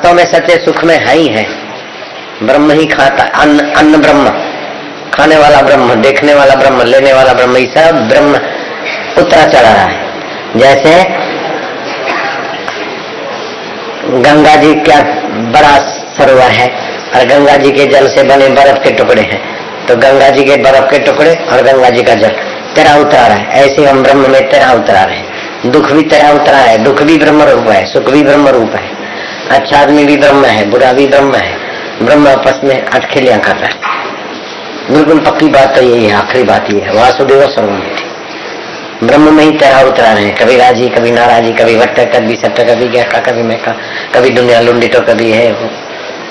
वास्तव में सच्चे सुख में है ही है। ब्रह्म ही खाता, अन्न अन्न ब्रह्म। खाने वाला ब्रह्म, देखने वाला ब्रह्म, लेने वाला ब्रह्म, ये सब ब्रह्म उतरा चढ़ा रहा है। जैसे गंगा जी क्या बड़ा सरोवर है और गंगा जी के जल से बने बर्फ़ के टुकड़े हैं। तो गंगा जी के बर्फ़ के टुकड़े और गंगा जी का जल, तेरा उतरा रहा। है ऐसे हम ब्रह्म में तेरा उतरा रहे। दुख भी तेरा उतरा है, दुख भी ब्रह्म रूप है, सुख भी ब्रह्म रूप है। अच्छा आदमी भी ब्रह्म है, बुरा भी ब्रह्म है। ब्रह्म आपस में अटखेलियाँ कर रहा है। बिल्कुल पक्की बात तो यही है, आखिरी बात ये है, वासुदेव सर्वमिति ब्रह्म में ही तेरा उतरा रहे हैं, कभी राज़ी, कभी नाराजी, कभी वट्ट कभी सट्ट कभी गैका, कभी मैका, कभी दुनिया लुंडी तो कभी है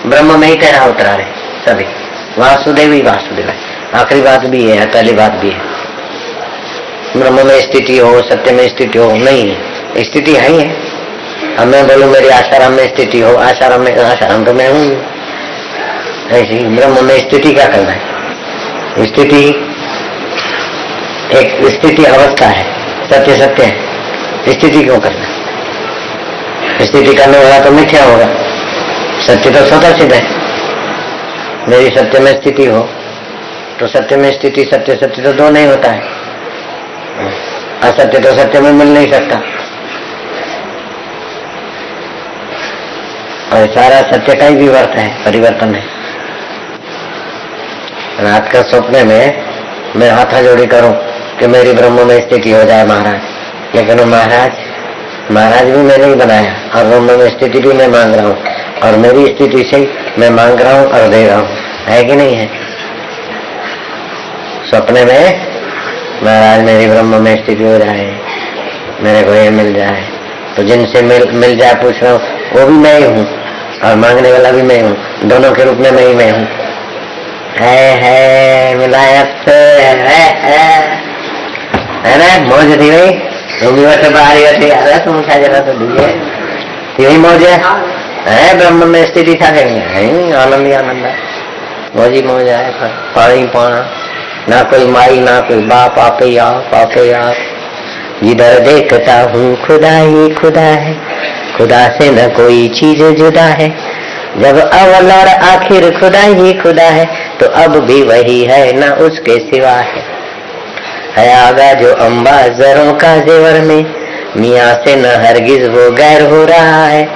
ब्रह्म में ही तेरा उतरा रहे सभी। वासुदेव ही वासुदेव है। आखिरी बात भी है, पहली बात भी है। ब्रह्म में स्थिति हो, सत्य में स्थिति हो, नहीं, स्थिति है ही है। अब मैं बोलू, मेरी आसाराम में स्थिति हो आसाराम में आसाराम तो मैं हूँ ऐसी ब्रह्म में स्थिति क्या करना है? स्थिति, एक स्थिति अवस्था है, सत्य सत्य है। स्थिति क्यों करना स्थिति करने वाला तो मिथ्या होगा। सत्य तो स्वतः सिद्ध है। मेरी सत्य में स्थिति हो तो सत्य में स्थिति, सत्य सत्य तो दो नहीं होता है। असत्य तो सत्य में मिल नहीं सकता। और सारा सत्य का ही विवर्त है, परिवर्तन है। रात का सपने में मैं हाथा जोड़ी करूँ कि मेरी ब्रह्म में स्थिति हो जाए महाराज। लेकिन महाराज महाराज भी मैंने ही बनाया और ब्रह्म में स्थिति भी मैं मांग रहा हूँ। और मेरी स्थिति से मैं मांग रहा हूँ और दे रहा हूँ। है कि नहीं है? सपने में महाराज मेरी ब्रह्म में स्थिति हो जाए, मेरे को ये मिल जाए। तो जिनसे मिल मिल जाए पूछ रहा हूँ वो भी मैं ही हूँ। और मांगने वाला भी मैं हूँ। दोनों के रूप में मैं ही मैं हूँ। है है मिलायत है है। है ना मौज थी भाई? भी वैसे बाहरी होती अरे तुम क्या जरा तो दीजिए यही मौज है? है। ब्रह्म में स्थिति था कहीं आनंद ही आनंद है। मौज ही मौज है। पानी पाना। ना कोई माई ना कोई बाप आपे आप आपे आप। जिधर देखता हूँ, खुदा ही खुदा है। खुदा से न कोई चीज़ जुदा है। जब अवल और आखिर खुदा ही खुदा है तो अब भी वही है, न उसके सिवा है। है आगा जो अम्बा जरों का जेवर में, मियाँ से न हरगिज वो गैर हो रहा है।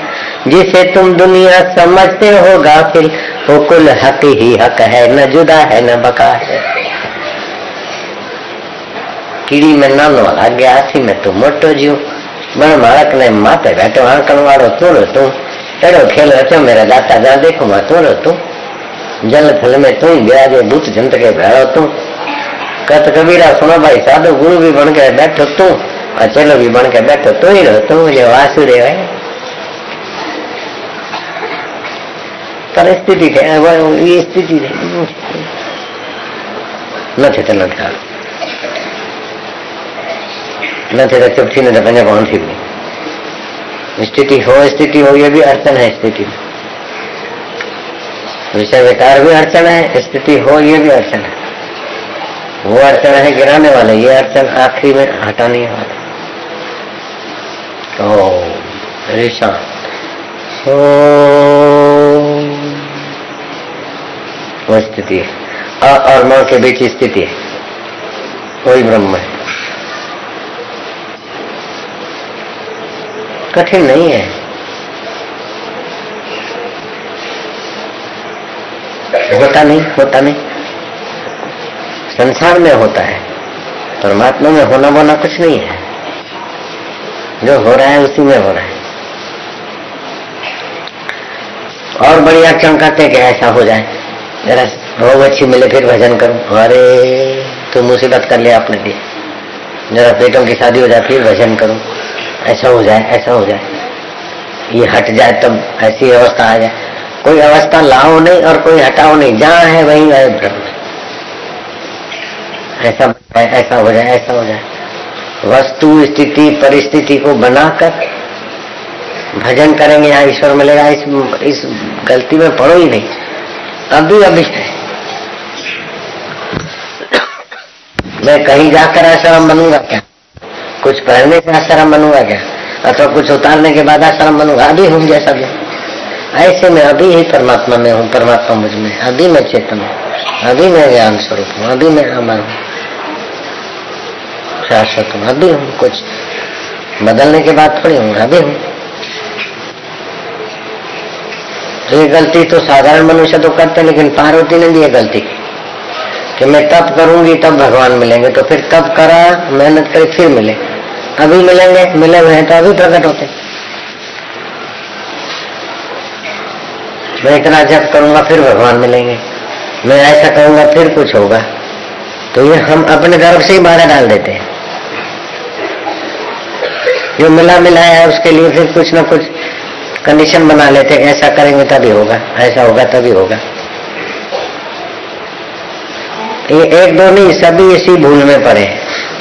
जिसे तुम दुनिया समझते हो गाफिल वो कुल हक ही हक है, न जुदा है, न बका है। કીડી મેં નાનો લાગ્યા હાથી મેં તું મોટો જીવ બણ માળક ને માથે બેઠો આંકણ વાળો તું તું એડો ખેલ રચો मेरा दाता जा देखो मैं तू तू जल थल में तू ब्याजे भूत जंत के भेड़ो तू कत कबीरा सुनो भाई साधु गुरु भी बन के बैठो तू और चलो भी बन के बैठो तू ही रहो तू जो वासुदेव है પરિસ્થિતિ છે એ સ્થિતિ છે નથી તો નથી નથી तो चुप थी न तो पंजा कौन थी स्थिति हो स्थिति हो, ये भी अड़चन है स्थिति विषय विकार भी अड़चन है, स्थिति हो, ये भी अड़चन है। वो अड़चन है गिराने वाले, ये अड़चन आखिरी में हटाने वाले। ओ वो स्थिति है। अ और म के बीच स्थिति है। वही ब्रह्म है। कठिन नहीं है। होता नहीं होता नहीं। संसार में होता है। परमात्मा में होना बोना कुछ नहीं है। जो हो रहा है, उसी में हो रहा है। और बढ़िया चमकाते कि ऐसा हो जाए? जरा रोग अच्छी मिले, फिर भजन करूँ। अरे तो मुसीबत कर लिया आपने भी जरा पेटों की शादी हो जाए, फिर भजन करूँ। ऐसा हो जाए, ऐसा हो जाए। ये हट जाए तब ऐसी अवस्था आ जाए। कोई अवस्था लाओ नहीं और कोई हटाओ नहीं। जहाँ है वही है ब्रह्म ऐसा ऐसा हो जाए, ऐसा हो जाए। वस्तु, स्थिति, परिस्थिति को बनाकर भजन करेंगे, यहाँ ईश्वर मिलेगा। इस इस गलती में पड़ो ही नहीं। अभी अभी है। मैं कहीं जाकर आश्रम बनूँगा क्या? कुछ पहनने से आश्रम बनूँगा क्या? अथवा कुछ उतारने के बाद आश्रम बनूँगा? अभी हूँ जैसा भी। ऐसे में अभी ही परमात्मा में हूँ, परमात्मा मुझमें। अभी मैं चेतन हूँ, अभी मैं ज्ञान स्वरूप हूँ, अभी मैं अमर हूँ, शाश्वत हूँ, अभी हूँ, कुछ बदलने के बाद थोड़ी हूँ, अभी हूँ। ये गलती तो साधारण मनुष्य तो करते लेकिन पार्वती ने भी ये गलती की। कि मैं तब करूँगी, तब भगवान मिलेंगे। तो फिर तब करा, मेहनत करे, फिर मिले। अभी मिलेंगे, मिले हुए हैं तो अभी प्रकट होते। मैं इतना जप करूँगा, फिर भगवान मिलेंगे। मैं ऐसा करूँगा, फिर कुछ होगा। तो ये हम अपने तरफ़ से ही बाधा डाल देते हैं। जो मिला मिला है, उसके लिए फिर कुछ ना कुछ कंडीशन बना लेते हैं। ऐसा करेंगे, तभी होगा। ऐसा होगा, तभी होगा। ये एक दो नहीं, सभी इसी भूल में पड़े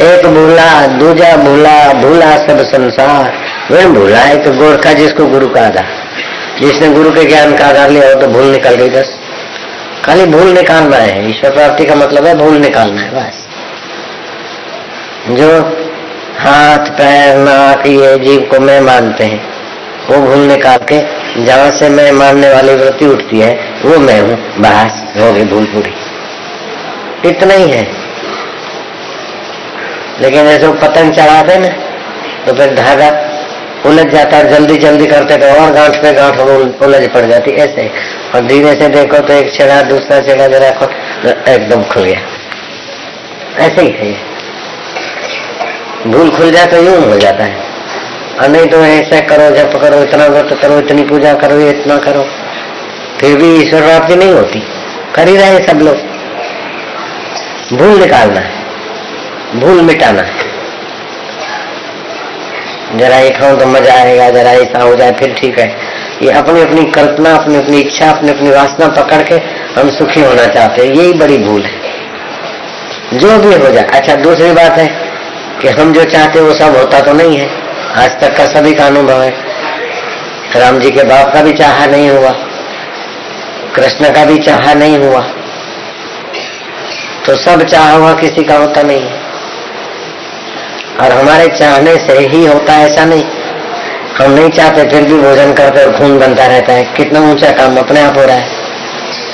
एक भूला, दूजा भूला भूला सब संसार। वह भूला एक गोरखा जिसको गुरु का आधा जिसने गुरु के ज्ञान का आधार लिया हो तो भूल निकल गई बस। खाली भूल निकालना है, ईश्वर प्राप्ति का मतलब है भूल निकालना है, बस। जो हाथ, पैर, नाक, ये जीव को मैं मानते हैं, वो भूल निकाल के जहाँ से मैं मानने वाली वृत्ति उठती है, वो मैं हूँ, बस, हो गई भूल पूरी। इतना ही है। लेकिन जैसे वो पतंग चढ़ाते ना तो फिर धागा उलझ जाता है जल्दी जल्दी करते तो और गांठ पे गांठ उलझ पड़ जाती ऐसे। और धीरे से देखो तो एक छेड़ा दूसरा छेड़ा जरा खो एकदम खुल गया। ऐसे ही है भूल खुल जाए तो यूँ हो जाता है। और नहीं तो ऐसे करो, जप करो, इतना व्रत करो, इतनी पूजा करो इतना करो। फिर भी ईश्वर प्राप्ति नहीं होती। कर ही रहे सब लोग। भूल निकालना है। भूल मिटाना है। जरा ये खाऊं तो मज़ा आएगा, जरा ऐसा हो जाए फिर ठीक है। ये अपनी अपनी कल्पना, अपनी अपनी इच्छा, अपनी अपनी वासना पकड़ के हम सुखी होना चाहते हैं। यही बड़ी भूल है। जो भी हो जाए। अच्छा दूसरी बात है कि हम जो चाहते वो सब होता तो नहीं है। आज तक का सभी का अनुभव है। राम जी के बाप का भी चाह नहीं हुआ। कृष्ण का भी चाह नहीं हुआ। तो सब चाह हुआ किसी का होता नहीं है। और हमारे चाहने से ही होता है ऐसा नहीं। हम नहीं चाहते, फिर भी भोजन करते और खून बनता रहता है। कितना ऊँचा काम अपने आप हो रहा है।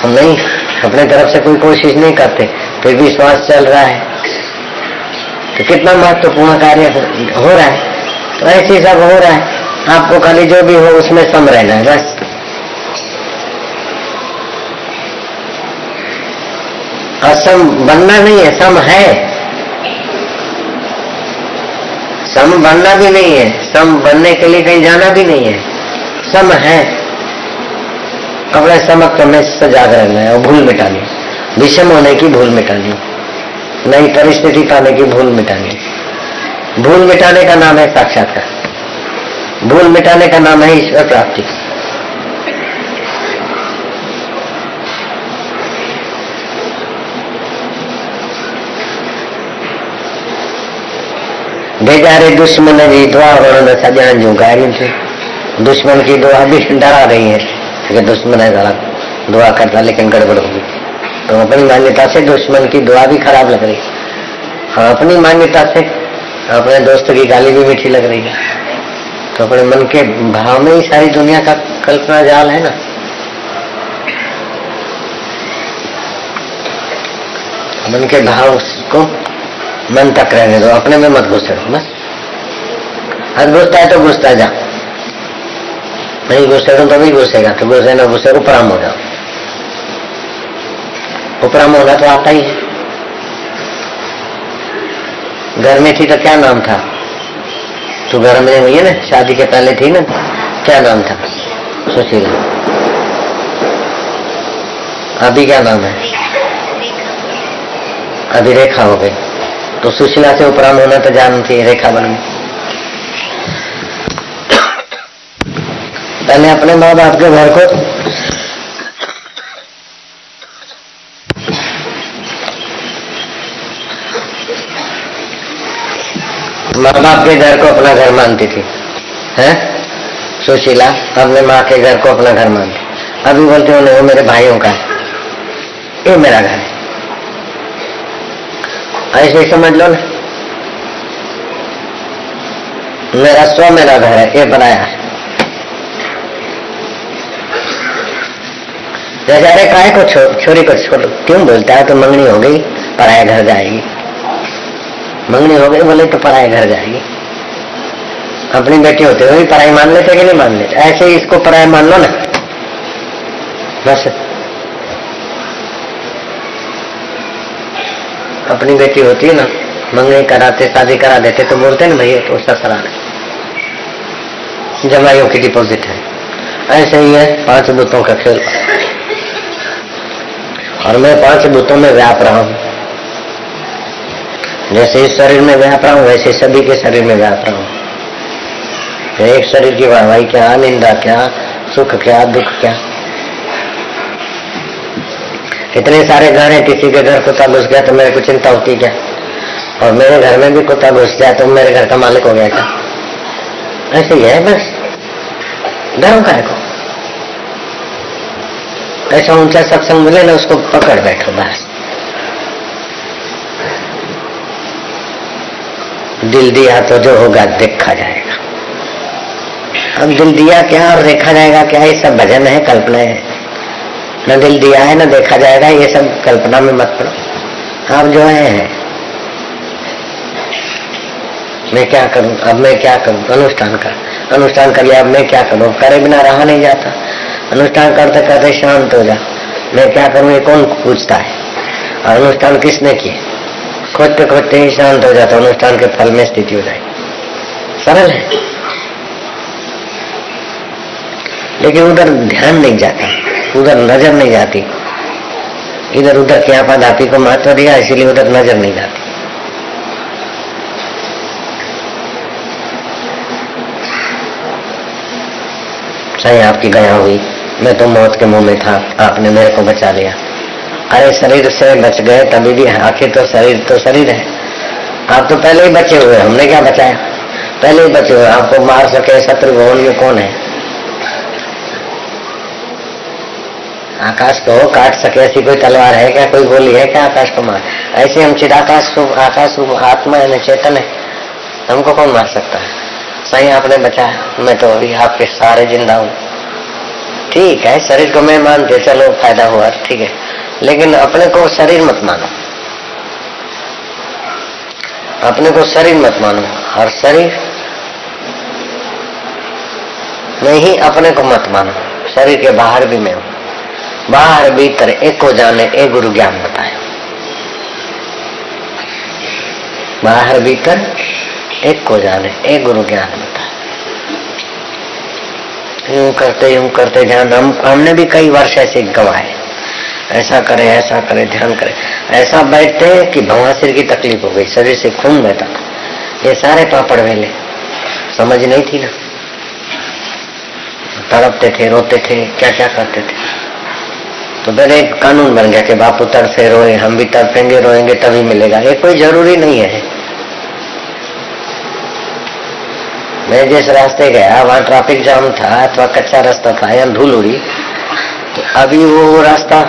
हम नहीं, अपने तरफ़ से कोई कोशिश नहीं करते, फिर भी श्वास चल रहा है। तो कितना महत्वपूर्ण कार्य हो रहा है। तो ऐसे सब हो रहा है। आपको खाली जो भी हो, उसमें सम रहना है, बस। असम बनना नहीं है, सम है। सम बनना भी नहीं है, सम बनने के लिए कहीं जाना भी नहीं है। सम है। अपने समत्व में सजाग रहना है, और भूल मिटानी। विषम होने की भूल मिटानी। नई परिस्थिति पाने की भूल मिटानी। भूल मिटाने का नाम है साक्षात्कार। भूल मिटाने का नाम है ईश्वर प्राप्ति। बेचारे दुश्मन जी दुआ वरण सजान जो गाड़ियों थे। दुश्मन की दुआ भी डरा रही है। कि दुश्मन है जरा दुआ करता, लेकिन गड़बड़ होगी तो अपनी मान्यता से दुश्मन की दुआ भी खराब लग रही। हाँ अपनी मान्यता से अपने दोस्त की गाली भी मीठी लग रही है। तो अपने मन के भाव में ही सारी दुनिया का कल्पना जाल है ना। मन के भाव को मन तक रहने दो, अपने में मत घुसे बस। आज घुसता है तो घुसता जा। नहीं घुसेगा तो भी घुसेगा तो घुसे ना घुसे, उपराम हो जाओ। उपराम होना तो आता ही है। घर में थी तो क्या नाम था? तू घर में हुई है ना? शादी के पहले थी ना? क्या नाम था? सुशीला अभी क्या नाम है? अभी रेखा हो गई। तो सुशीला से उपरांत होना तो जानती रेखा बन गई पहले अपने माँ बाप के घर को माँ बाप के घर को अपना घर मानती थी। है? सुशीला, अपने माँ के घर को अपना घर मानती। अभी बोलते हो वो मेरे भाइयों का है। ये मेरा घर है। ऐसे ही समझ लो ना। मेरा स्व मेरा घर है, ये बनाया है। बेचारे काय को छोरी को छोड़ क्यों बोलता है? तो मंगनी हो गई, पराए घर जाएगी। मंगनी हो गई, बोले तो पराए घर जाएगी। अपनी बेटी होते हुए पराई मान लेते कि नहीं मान लेते? ऐसे ही इसको पराय मान लो ना। बस। अपनी बेटी होती है ना, मंगनी कराते, शादी करा देते तो बोलते ना भैया तो ससुराल जमाइयों की डिपॉजिट है। ऐसे ही है, पाँच बुतों का खेल। और मैं पाँच बुतों में व्याप रहा हूँ। जैसे इस शरीर में व्याप रहा हूँ, वैसे सभी के शरीर में व्याप रहा हूँ। एक शरीर की वाहवाही क्या, निंदा क्या, सुख क्या, दुख क्या? इतने सारे घर हैं, किसी के घर कुत्ता घुस गया तो मेरे को चिंता होती क्या? और मेरे घर में भी कुत्ता घुस गया तो मेरे घर का मालिक हो गया क्या? ऐसे ही है बस। डरो काय को ऐसा ऊँचा सत्संग मिले ना उसको पकड़ बैठो बस। दिल दिया तो जो होगा देखा जाएगा। अब दिल दिया क्या और देखा जाएगा क्या? ये सब भजन है कल्पना है। न दिल दिया है न देखा जाएगा ये सब कल्पना में मत पड़ो आप जो है, मैं क्या करूँ? अब मैं क्या करूँ? अनुष्ठान कर। अनुष्ठान कर लिया अब मैं क्या करूँ? करे बिना रहा नहीं जाता। अनुष्ठान करते करते शांत हो जा। मैं क्या करूँ? ये कौन पूछता है? और अनुष्ठान किसने किए? खोजते खोजते ही शांत हो जाता अनुष्ठान के फल में स्थिति हो जाएगी। सरल है। लेकिन उधर ध्यान नहीं जाता। उधर नज़र नहीं जाती इधर उधर की आपाधापी को महत्व दिया, इसीलिए उधर नज़र नहीं जाती सही आपकी गया हुई। मैं तो मौत के मुँह में था, आपने मेरे को बचा लिया। अरे शरीर से बच गए, तभी भी आखिर तो शरीर तो शरीर है। आप तो पहले ही बचे हुए हमने क्या बचाया? पहले ही बचे हुए आपको मार सके शत्रु ये कौन है? आकाश को काट सके, ऐसी कोई तलवार है क्या, कोई गोली है क्या आकाश को मार? ऐसे हम चिदाकाश आकाश आत्मा है चेतन है। हमको कौन मार सकता है? सही आपने बचाया मैं तो अभी आपके सारे ज़िंदा हूँ। ठीक है, शरीर को मैं मानते, चलो, फ़ायदा हुआ, ठीक है। लेकिन अपने को शरीर मत मानो। अपने को शरीर मत मानो। और शरीर में ही अपने को मत मानो। शरीर के बाहर भी मैं हूँ। बाहर भीतर एक जाने एक गुरु ज्ञान बताए। बाहर भीतर एक जाने एक गुरु ज्ञान बताए। यूँ करते यूँ करते ध्यान, हम, हमने भी कई वर्ष ऐसे गवाए। ऐसा करे ऐसा करे, ध्यान करे। ऐसा बैठते कि भवासिर की तकलीफ़ हो गई, शरीर से खून बहता ये सारे पापड़ वेले समझ नहीं थी ना? तड़पते थे, रोते थे क्या क्या करते थे? तो फिर एक कानून बन गया कि बापू तरसे रोए, हम भी तड़पेंगे रोएँगे, तभी मिलेगा। ये कोई ज़रूरी नहीं है। मैं जिस रास्ते गया, वहाँ ट्रैफ़िक जाम था, अथवा कच्चा रास्ता था, या धूल उड़ी तो अभी वो रास्ता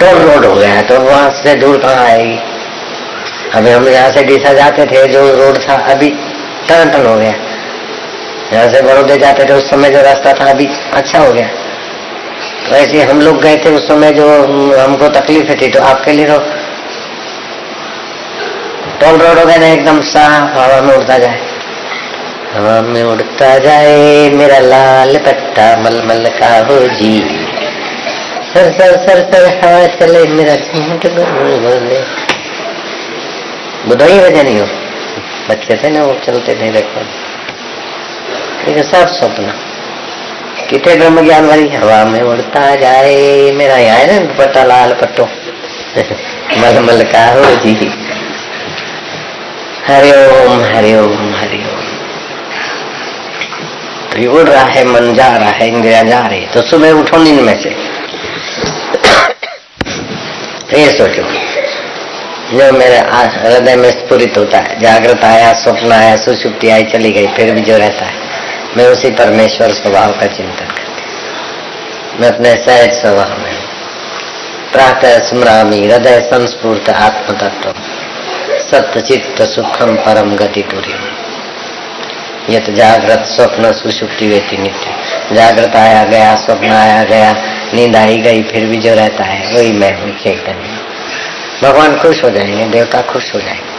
टोल रोड हो गया तो वहाँ से दूर कहाँ आएगी? अभी हम यहाँ से डीसा जाते थे, जो रोड था, अभी टन टन हो गया। यहाँ से बड़ौदे जाते थे, उस समय जो रास्ता था अभी अच्छा हो गया। तो ऐसे हम लोग गए थे उस समय जो हमको तकलीफ़ थी तो आपके लिए तो टोल रोड हो गया ना, एकदम साफ़ हवा में उड़ता जाए। हवा में उड़ता जाए, मेरा लाल पट्टा मलमल का हो जी। सर सर सर सर, हवा चले, मेरा बुधाई वजह नहीं हो बच्चे थे ना, वो चलते थे देखो। लेकिन सब सपना। कितने ब्रह्म ज्ञान वाली हवा में उड़ता जाए मेरा यहाँ है ना, दुपट्टा लाल पट्टो। मलमल का हो जी। हरिओम हरिओम हरिओम तो ये उड़ रहा है, मन जा रहा है, इंद्रिया जा रही तो सुबह उठो नींद में से। तो ये सोचो जो मेरे हृदय में स्फुरित होता है, जागृत आया, स्वप्न आया सुषुप्ति आई, चली गई, फिर भी जो रहता है। मैं उसी परमेश्वर स्वभाव का चिंतन करती मैं अपने सहज स्वभाव में प्रातः स्मरामी, हृदय संस्फूर्त आत्म तत्व सत्य चित्त सुखम परम गति तुरी ये तो जागृत स्वप्न सुषुप्ति वेती नित्य। जागृत आया गया, स्वप्न आया गया, नींद आई गई, फिर भी जो रहता है, वही मैं हूँ, चैतन्य। भगवान खुश हो जाएँगे, देवता खुश हो जाएँगे।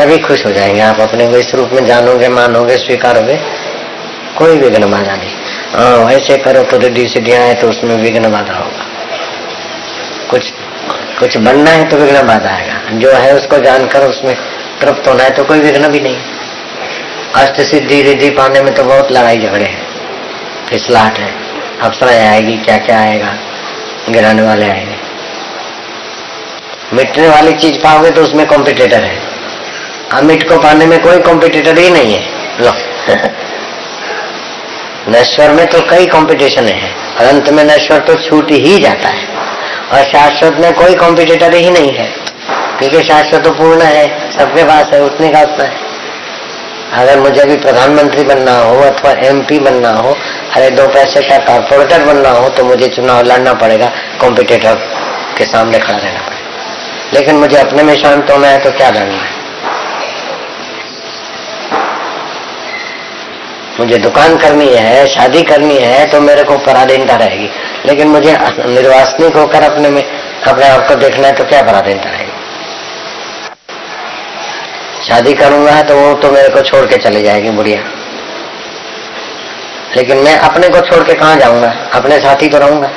सभी खुश हो जाएँगे। आप अपने को इस रूप में जानोगे, मानोगे, स्वीकारोगे। कोई विघ्न बाधा नहीं। हाँ ऐसे करो तो रिद्धि सिद्धियाँ तो उसमें विघ्न बाधा होगा। कुछ कुछ बनना है तो विघ्न बाधा आएगा। जो है उसको जानकर उसमें तृप्त होना है तो कोई विघ्न भी नहीं। अष्ट सिद्धि रिद्धि पाने में तो बहुत लड़ाई झगड़े हैं। फिसलाहट है। अप्सराएँ आएगी क्या क्या आएगा? गिराने वाले आएँगे। मिटने वाली चीज़ पाओगे तो उसमें कॉम्पिटेटर है। अमिट को पाने में कोई कॉम्पिटिटर ही नहीं है। लो। नश्वर में तो कई कंपटीशन है। अंत में नश्वर तो छूट ही जाता है। और शाश्वत में कोई कॉम्पिटिटर ही नहीं है। क्योंकि शाश्वत तो पूर्ण है, सबके पास है, उतने का उतना है। अगर मुझे भी प्रधानमंत्री बनना हो अथवा एमपी बनना हो, अरे दो पैसे का कारपोरेटर बनना हो तो मुझे चुनाव लड़ना पड़ेगा कॉम्पिटिटर के सामने खड़ा रहना पड़ेगा। लेकिन मुझे अपने में शांत होना है तो क्या लड़ना है? मुझे दुकान करनी है, शादी करनी है तो मेरे को पराधीनता रहेगी। लेकिन मुझे निर्वासनिक होकर अपने में, अपने आप को देखना है तो क्या पराधीनता रहेगी? शादी करूँगा तो वो तो मेरे को छोड़ के चली जाएगी, बुढ़िया। लेकिन मैं अपने को छोड़ के कहा जाऊँगा? अपने साथ ही तो रहूँगा।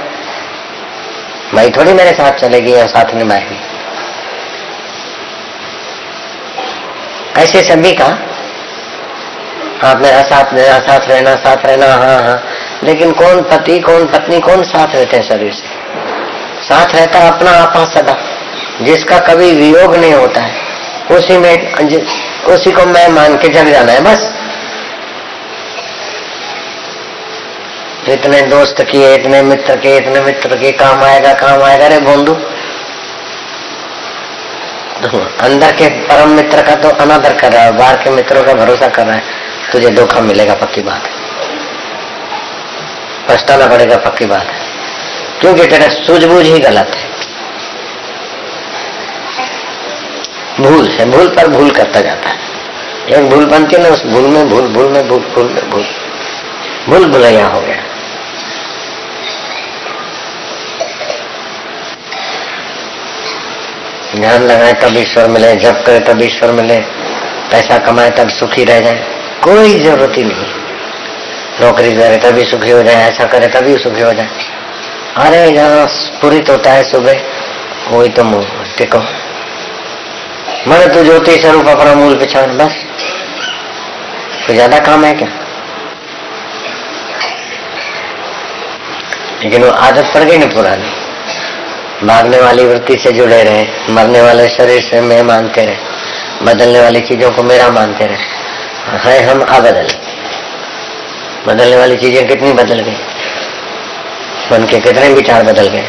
भाई थोड़ी मेरे साथ चलेगी या साथ निभाएगी? ऐसे सभी का आप मेरा साथ मेरा साथ रहना साथ रहना हाँ हाँ। लेकिन कौन पति, कौन पत्नी, कौन साथ रहते हैं शरीर से? साथ रहता है अपना आपा सदा। जिसका कभी वियोग नहीं होता है, उसी में उसी को मैं मान के जग जाना है, बस। इतने दोस्त किए, इतने मित्र के इतने मित्र के काम आएगा काम आएगा रे बोंदू अंदर के परम मित्र का तो अनादर कर रहा है, बाहर के मित्रों का भरोसा कर रहा है। तुझे धोखा मिलेगा, पक्की बात है। पछताना पड़ेगा, पक्की बात है। क्योंकि तेरा सूझबूझ ही गलत है। भूल है भूल पर भूल करता जाता है। एक भूल बनती है ना, उस भूल में भूल भूल में भूल भूल में भूल। भूल भुलैया हो गया। ध्यान लगाए तब ईश्वर मिले जब करे तब ईश्वर मिले, पैसा कमाए तब सुखी रह जाए। कोई ज़रूरत ही नहीं। नौकरी करे तभी सुखी हो जाए, ऐसा करे तभी सुखी हो जाए। अरे जहाँ पूरित होता है सुबह। वही तो टिको। मैंने तो ज्योति स्वरूप अपना मूल पिछाड़ बस। कोई ज़्यादा काम है क्या? लेकिन वो आदत पड़ गई ना पुरानी। भागने वाली वृत्ति से जुड़े रहे। मरने वाले शरीर से मैं मानते रहे। बदलने वाली चीज़ों को मेरा मानते रहे। है हम अबदल बदलने वाली चीजें कितनी बदल गई मन के कितने विचार बदल गए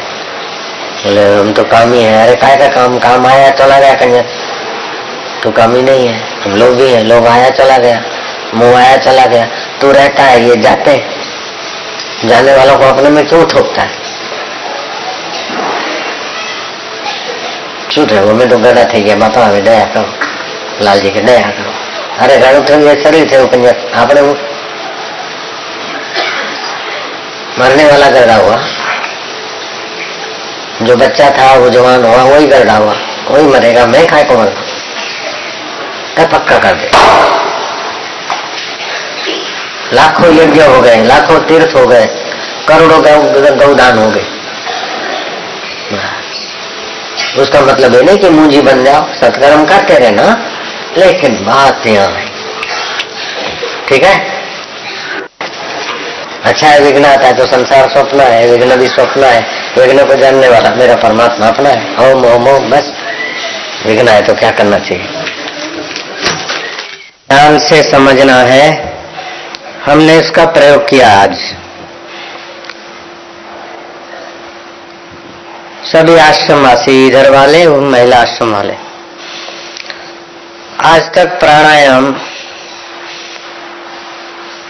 बोले हम तो काम ही है अरे काय का काम काम आया चला गया कन्या तो काम ही नहीं है हम लोग भी हैं लोग आया चला गया मुंह आया चला गया तू रहता है ये जाते जाने वालों को अपने में क्यों ठोकता है શું થયું અમે તો ગડા થઈ ગયા બાપા હવે દયા કરો લાલજી કે દયા કરો અરે ઘણું થયું એ શરીર થયું પણ આપણે मरने वाला गरडा हुआ जो बच्चा था वो जवान हुआ वही गरडा हुआ वही मरेगा मैं खाए को मरना तब पक्का कर दे लाखों यज्ञ हो गए लाखों तीर्थ हो गए करोड़ों गौदान हो गए उसका मतलब है नहीं कि मुंजी बन जाओ सत्कर्म करते रहना लेकिन बात यहाँ है। ठीक है? अच्छा है विघ्न आता है तो संसार स्वप्न है, विघ्न भी स्वप्न है, विघ्न को जानने वाला मेरा परमात्मा अपना है। ओम ओम ओम, बस। विघ्न है तो क्या करना चाहिए? ध्यान से समझना है, हमने इसका प्रयोग किया आज। सभी आश्रमवासी, इधर वाले और महिला आश्रम वाले। आज तक प्राणायाम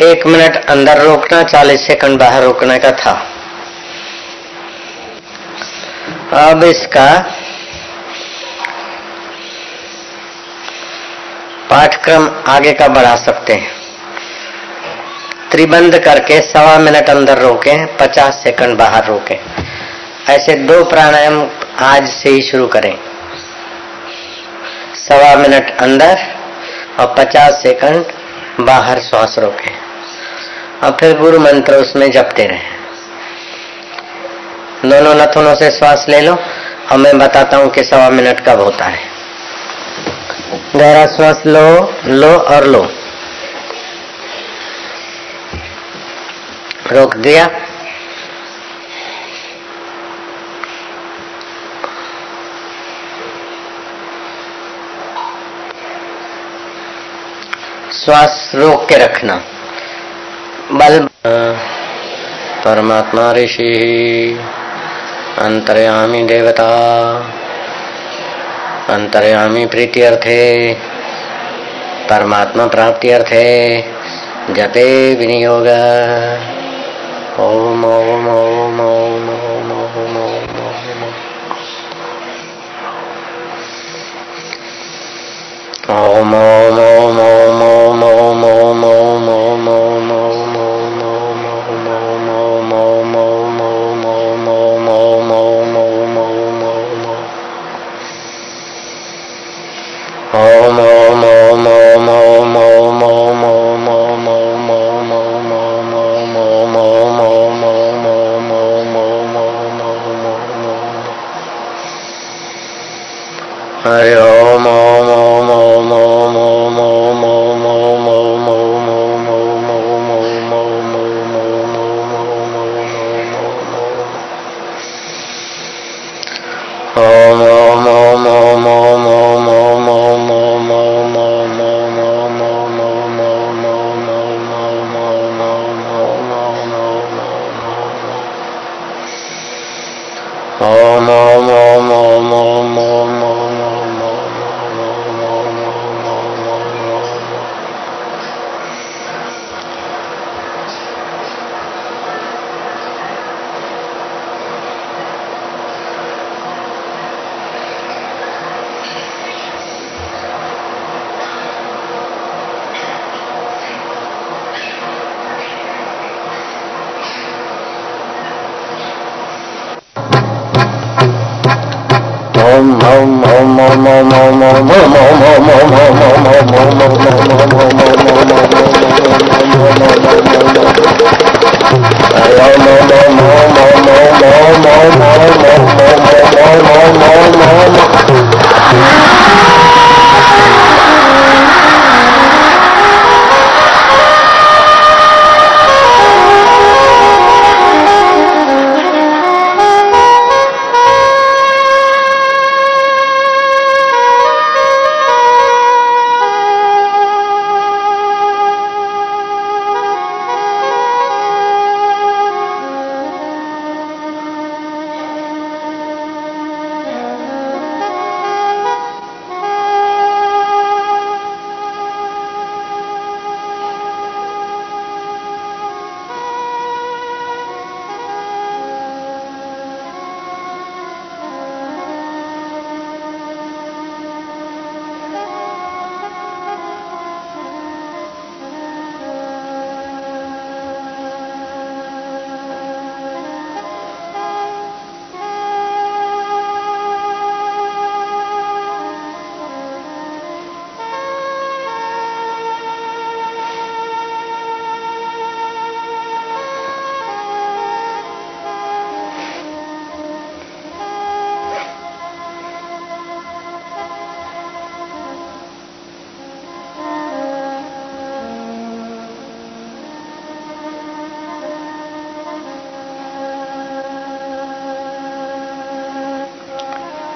एक मिनट अंदर रोकना, चालीस सेकंड बाहर रोकने का था। अब इसका पाठक्रम आगे का बढ़ा सकते हैं। त्रिबंध करके सवा मिनट अंदर रोके, पचास सेकंड बाहर रोके। ऐसे दो प्राणायाम आज से ही शुरू करें। सवा मिनट अंदर और पचास सेकंड बाहर श्वास रोके। और फिर गुरु मंत्र उसमें जपते रहे। दोनों नथुनों से श्वास ले लो। और मैं बताता हूँ कि सवा मिनट कब होता है। गहरा श्वास लो लो और लो। रोक दिया। श्वास रोक के रखना बल परमात्मा ऋषि अंतर्यामी देवता अंतर्यामी प्रीति अर्थे परमात्मा प्राप्ति अर्थे जपे विनियोग Om Om Om Om Om Om Om Om Om Om om om om om om om om om om om om om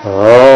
哦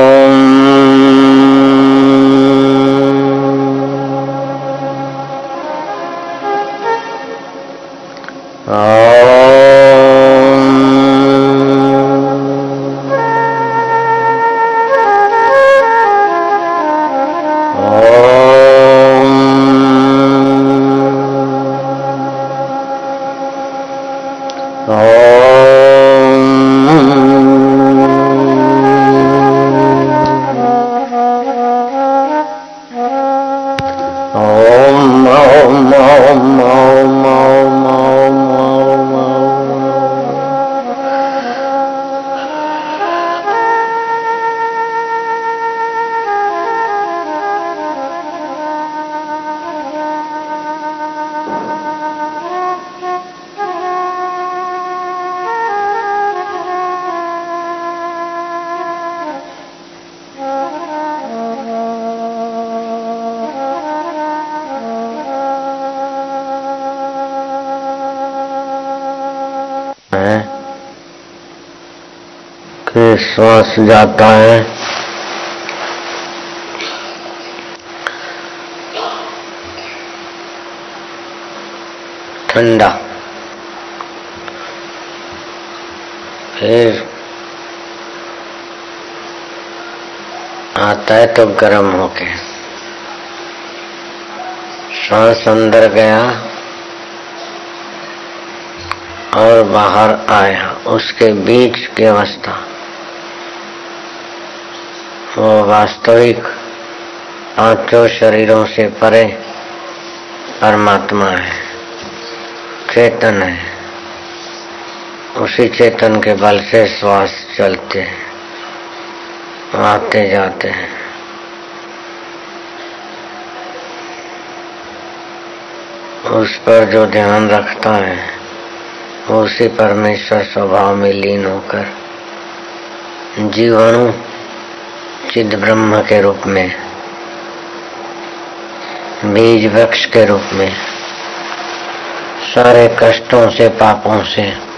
श्वास जाता है। ठंडा। फिर आता है तो गर्म होके। सांस अंदर गया और बाहर आया। उसके बीच की अवस्था। वो वास्तविक पाँचों शरीरों से परे परमात्मा है, चेतन है। उसी चेतन के बल से श्वास चलते हैं, आते जाते हैं। उस पर जो ध्यान रखता है उसी परमेश्वर स्वभाव में लीन होकर जीवाणु चिद ब्रह्म के रूप में, बीज वृक्ष के रूप में, सारे कष्टों से, पापों से